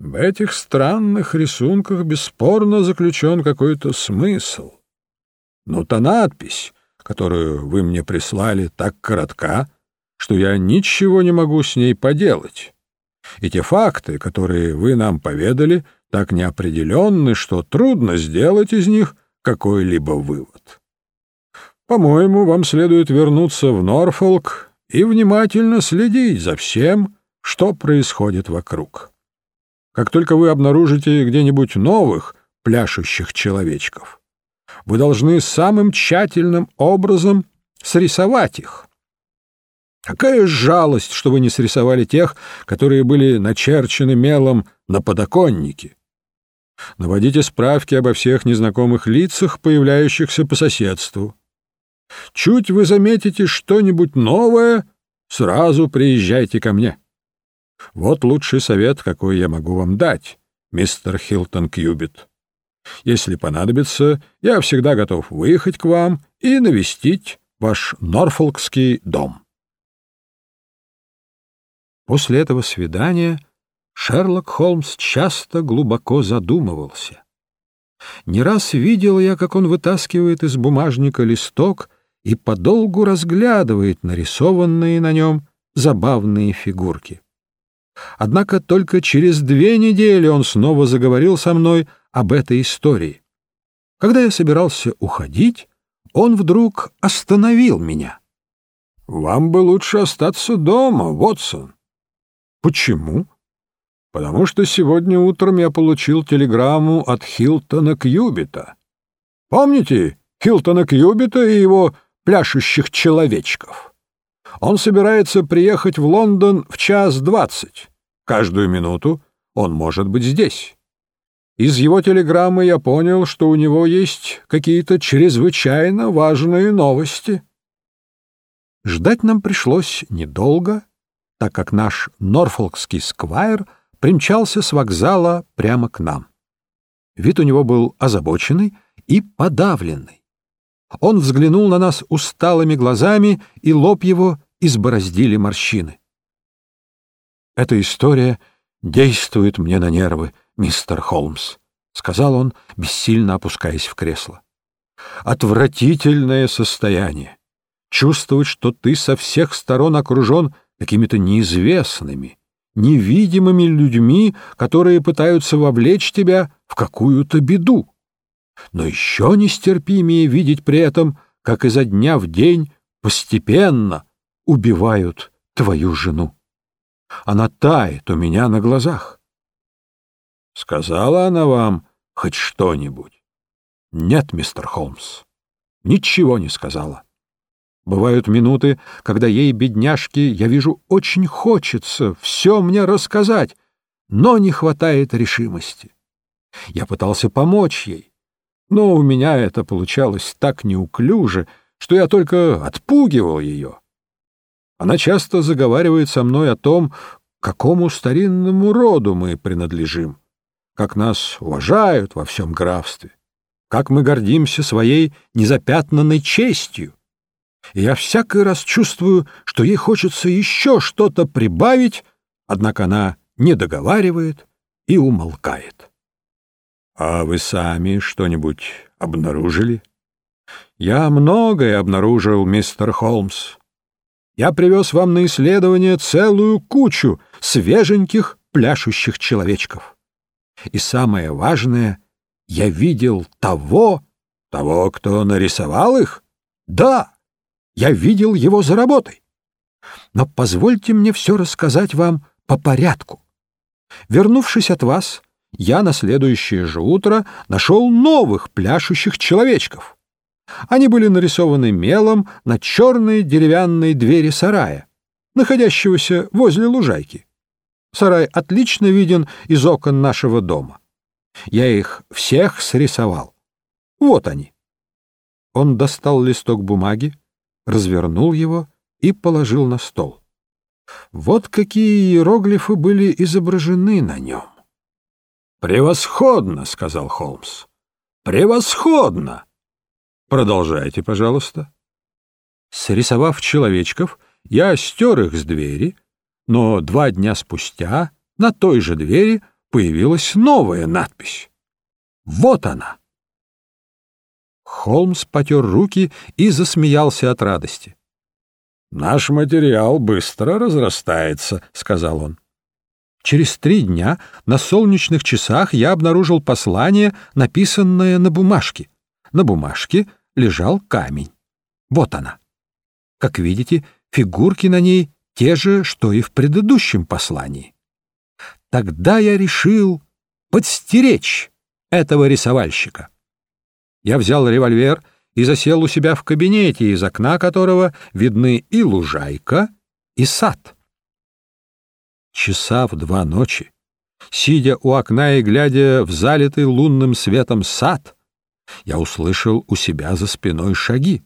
В этих странных рисунках бесспорно заключен какой-то смысл. Но та надпись, которую вы мне прислали, так коротка, что я ничего не могу с ней поделать. И те факты, которые вы нам поведали, так неопределенны, что трудно сделать из них какой-либо вывод. По-моему, вам следует вернуться в Норфолк и внимательно следить за всем, что происходит вокруг. Как только вы обнаружите где-нибудь новых пляшущих человечков, вы должны самым тщательным образом срисовать их. Какая жалость, что вы не срисовали тех, которые были начерчены мелом на подоконнике. Наводите справки обо всех незнакомых лицах, появляющихся по соседству. Чуть вы заметите что-нибудь новое, сразу приезжайте ко мне. Вот лучший совет, какой я могу вам дать, мистер Хилтон Кьюбит. Если понадобится, я всегда готов выехать к вам и навестить ваш Норфолкский дом. После этого свидания Шерлок Холмс часто глубоко задумывался. Не раз видел я, как он вытаскивает из бумажника листок и подолгу разглядывает нарисованные на нем забавные фигурки. Однако только через две недели он снова заговорил со мной об этой истории. Когда я собирался уходить, он вдруг остановил меня. — Вам бы лучше остаться дома, Вотсон. — Почему? — Потому что сегодня утром я получил телеграмму от Хилтона Кьюбита. Помните Хилтона Кьюбита и его пляшущих человечков. Он собирается приехать в Лондон в час двадцать. Каждую минуту он может быть здесь. Из его телеграммы я понял, что у него есть какие-то чрезвычайно важные новости. Ждать нам пришлось недолго, так как наш норфолкский сквайр примчался с вокзала прямо к нам. Вид у него был озабоченный и подавленный. Он взглянул на нас усталыми глазами, и лоб его избороздили морщины. «Эта история действует мне на нервы, мистер Холмс», — сказал он, бессильно опускаясь в кресло. «Отвратительное состояние. Чувствовать, что ты со всех сторон окружен какими-то неизвестными, невидимыми людьми, которые пытаются вовлечь тебя в какую-то беду но еще нестерпимее видеть при этом, как изо дня в день постепенно убивают твою жену. Она тает у меня на глазах. Сказала она вам хоть что-нибудь? Нет, мистер Холмс, ничего не сказала. Бывают минуты, когда ей, бедняжке, я вижу, очень хочется все мне рассказать, но не хватает решимости. Я пытался помочь ей, но у меня это получалось так неуклюже, что я только отпугивал ее. Она часто заговаривает со мной о том, какому старинному роду мы принадлежим, как нас уважают во всем графстве, как мы гордимся своей незапятнанной честью. И я всякий раз чувствую, что ей хочется еще что-то прибавить, однако она не договаривает и умолкает. А вы сами что-нибудь обнаружили? Я многое обнаружил, мистер Холмс. Я привез вам на исследование целую кучу свеженьких пляшущих человечков. И самое важное, я видел того, того, кто нарисовал их. Да, я видел его за работой. Но позвольте мне все рассказать вам по порядку. Вернувшись от вас, я на следующее же утро нашел новых пляшущих человечков. Они были нарисованы мелом на черной деревянной двери сарая, находящегося возле лужайки. Сарай отлично виден из окон нашего дома. Я их всех срисовал. Вот они. Он достал листок бумаги, развернул его и положил на стол. Вот какие иероглифы были изображены на нем. «Превосходно!» — сказал Холмс. «Превосходно!» «Продолжайте, пожалуйста». Срисовав человечков, я стер их с двери, но два дня спустя на той же двери появилась новая надпись. Вот она. Холмс потер руки и засмеялся от радости. «Наш материал быстро разрастается», — сказал он. Через три дня на солнечных часах я обнаружил послание, написанное на бумажке. На бумажке лежал камень. Вот она. Как видите, фигурки на ней те же, что и в предыдущем послании. Тогда я решил подстеречь этого рисовальщика. Я взял револьвер и засел у себя в кабинете, из окна которого видны и лужайка, и сад. Часа в два ночи, сидя у окна и глядя в залитый лунным светом сад, я услышал у себя за спиной шаги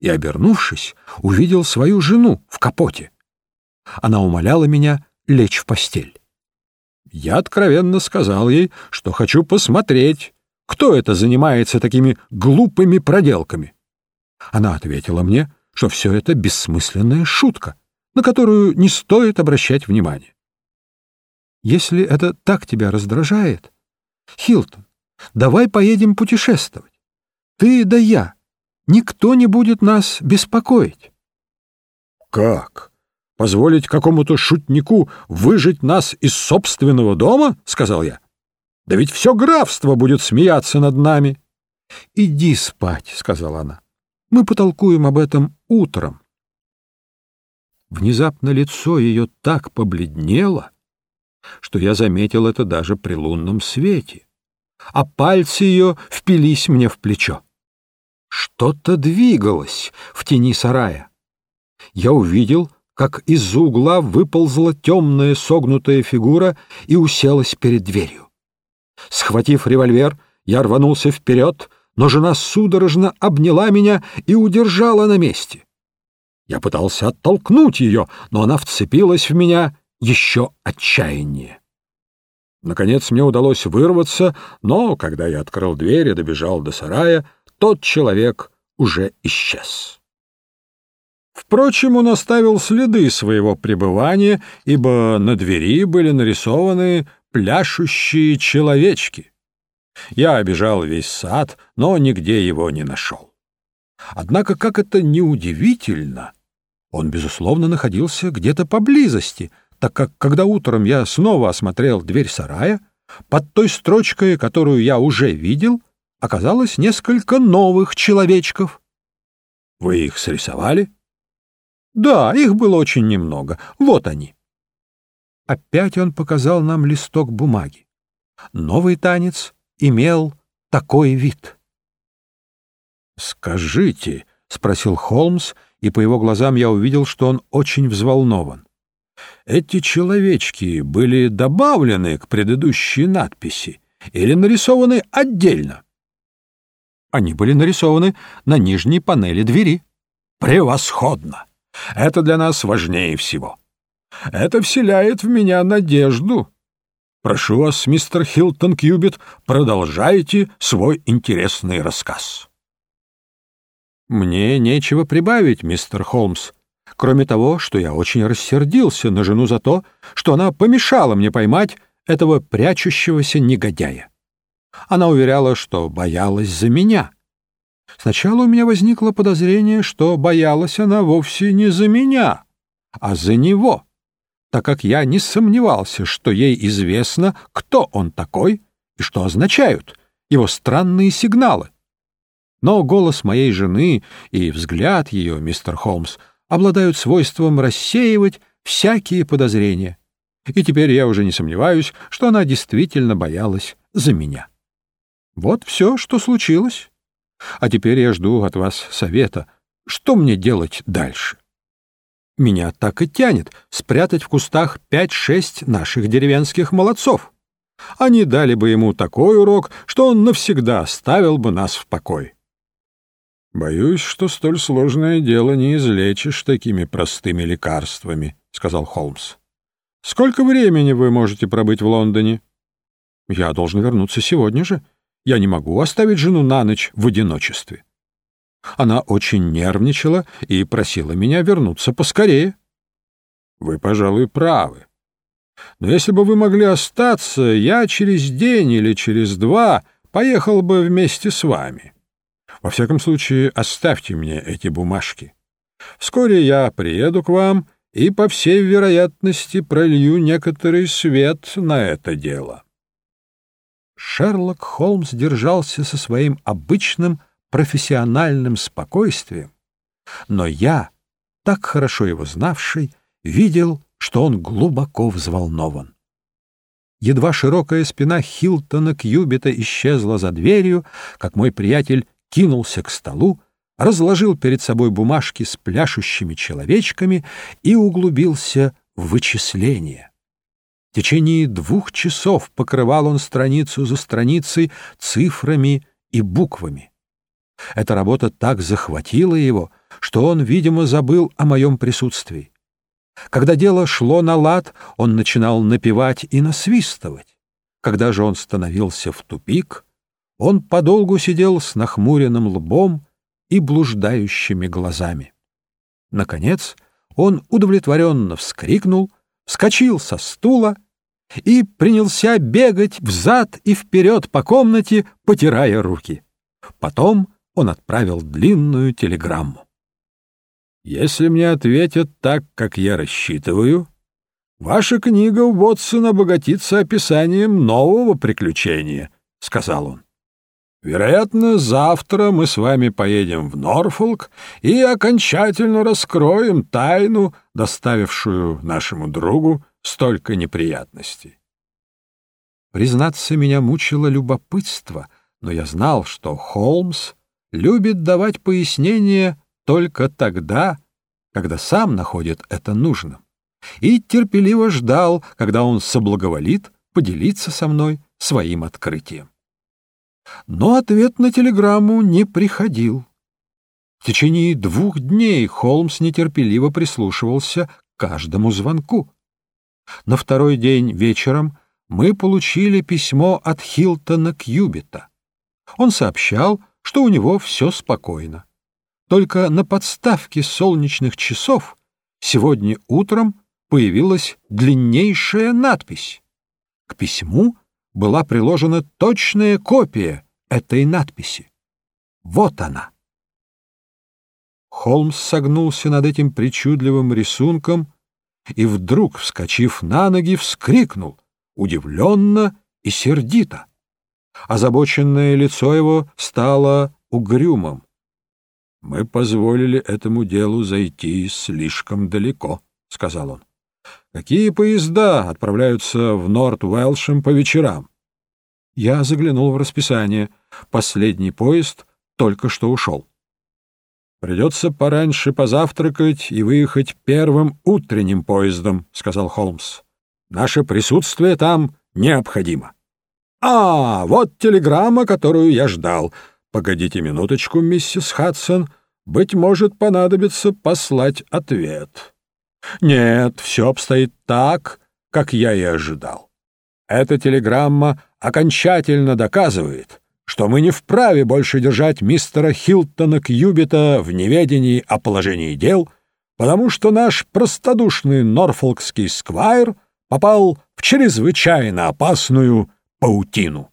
и, обернувшись, увидел свою жену в капоте. Она умоляла меня лечь в постель. Я откровенно сказал ей, что хочу посмотреть, кто это занимается такими глупыми проделками? Она ответила мне, что все это бессмысленная шутка, на которую не стоит обращать внимания. Если это так тебя раздражает, Хилтон, давай поедем путешествовать. Ты да я. Никто не будет нас беспокоить. Как? Позволить какому-то шутнику выжить нас из собственного дома? — сказал я. Да ведь все графство будет смеяться над нами. — Иди спать, — сказала она. — Мы потолкуем об этом утром. Внезапно лицо ее так побледнело, что я заметил это даже при лунном свете, а пальцы ее впились мне в плечо. Что-то двигалось в тени сарая. Я увидел, как из угла выползла темная согнутая фигура и уселась перед дверью. Схватив револьвер, я рванулся вперед, но жена судорожно обняла меня и удержала на месте. Я пытался оттолкнуть ее, но она вцепилась в меня еще отчаяннее. Наконец мне удалось вырваться, но, когда я открыл дверь и добежал до сарая, тот человек уже исчез. Впрочем, он оставил следы своего пребывания, ибо на двери были нарисованы пляшущие человечки. Я обежал весь сад, но нигде его не нашел. Однако, как это неудивительно, он, безусловно, находился где-то поблизости, так как, когда утром я снова осмотрел дверь сарая, под той строчкой, которую я уже видел, оказалось несколько новых человечков. Вы их срисовали? Да, их было очень немного. Вот они. Опять он показал нам листок бумаги. Новый танец имел такой вид. «Скажите», — спросил Холмс, и по его глазам я увидел, что он очень взволнован. «Эти человечки были добавлены к предыдущей надписи или нарисованы отдельно?» Они были нарисованы на нижней панели двери. «Превосходно! Это для нас важнее всего. Это вселяет в меня надежду. Прошу вас, мистер Хилтон Кьюбит, продолжайте свой интересный рассказ. Мне нечего прибавить, мистер Холмс, кроме того, что я очень рассердился на жену за то, что она помешала мне поймать этого прячущегося негодяя. Она уверяла, что боялась за меня. Сначала у меня возникло подозрение, что боялась она вовсе не за меня, а за него так как я не сомневался, что ей известно, кто он такой и что означают его странные сигналы. Но голос моей жены и взгляд ее, мистер Холмс, обладают свойством рассеивать всякие подозрения. И теперь я уже не сомневаюсь, что она действительно боялась за меня. Вот все, что случилось. А теперь я жду от вас совета, что мне делать дальше. Меня так и тянет спрятать в кустах пять-шесть наших деревенских молодцов. Они дали бы ему такой урок, что он навсегда оставил бы нас в покое. «Боюсь, что столь сложное дело не излечишь такими простыми лекарствами», — сказал Холмс. «Сколько времени вы можете пробыть в Лондоне?» «Я должен вернуться сегодня же. Я не могу оставить жену на ночь в одиночестве». Она очень нервничала и просила меня вернуться поскорее. Вы, пожалуй, правы. Но если бы вы могли остаться, я через день или через два поехал бы вместе с вами. Во всяком случае, оставьте мне эти бумажки. Вскоре я приеду к вам и, по всей вероятности, пролью некоторый свет на это дело. Шерлок Холмс держался со своим обычным профессиональным спокойствием, но я, так хорошо его знавший, видел, что он глубоко взволнован. Едва широкая спина Хилтона Кьюбита исчезла за дверью, как мой приятель кинулся к столу, разложил перед собой бумажки с пляшущими человечками и углубился в вычисления. В течение двух часов покрывал он страницу за страницей цифрами и буквами. Эта работа так захватила его, что он, видимо, забыл о моем присутствии. Когда дело шло на лад, он начинал напевать и насвистывать. Когда же он становился в тупик, он подолгу сидел с нахмуренным лбом и блуждающими глазами. Наконец он удовлетворенно вскрикнул, вскочил со стула и принялся бегать взад и вперед по комнате, потирая руки. Потом он отправил длинную телеграмму. Если мне ответят так, как я рассчитываю, ваша книга Уотсон обогатится описанием нового приключения, — сказал он. Вероятно, завтра мы с вами поедем в Норфолк и окончательно раскроем тайну, доставившую нашему другу столько неприятностей. Признаться, меня мучило любопытство, но я знал, что Холмс любит давать пояснения только тогда, когда сам находит это нужным, и терпеливо ждал, когда он соблаговолит поделиться со мной своим открытием. Но ответ на телеграмму не приходил. В течение двух дней Холмс нетерпеливо прислушивался к каждому звонку. На второй день вечером мы получили письмо от Хилтона Кьюбита. Он сообщал, что у него все спокойно. Только на подставке солнечных часов сегодня утром появилась длиннейшая надпись. К письму была приложена точная копия этой надписи. Вот она. Холмс согнулся над этим причудливым рисунком и вдруг, вскочив на ноги, вскрикнул, удивленно и сердито. Озабоченное лицо его стало угрюмым. «Мы позволили этому делу зайти слишком далеко», — сказал он. «Какие поезда отправляются в Норт-Уэлшем по вечерам?» Я заглянул в расписание. Последний поезд только что ушел. «Придется пораньше позавтракать и выехать первым утренним поездом», — сказал Холмс. «Наше присутствие там необходимо». «А, вот телеграмма, которую я ждал. Погодите минуточку, миссис Хадсон. Быть может, понадобится послать ответ. Нет, все обстоит так, как я и ожидал. Эта телеграмма окончательно доказывает, что мы не вправе больше держать мистера Хилтона Кьюбита в неведении о положении дел, потому что наш простодушный норфолкский сквайр попал в чрезвычайно опасную паутину.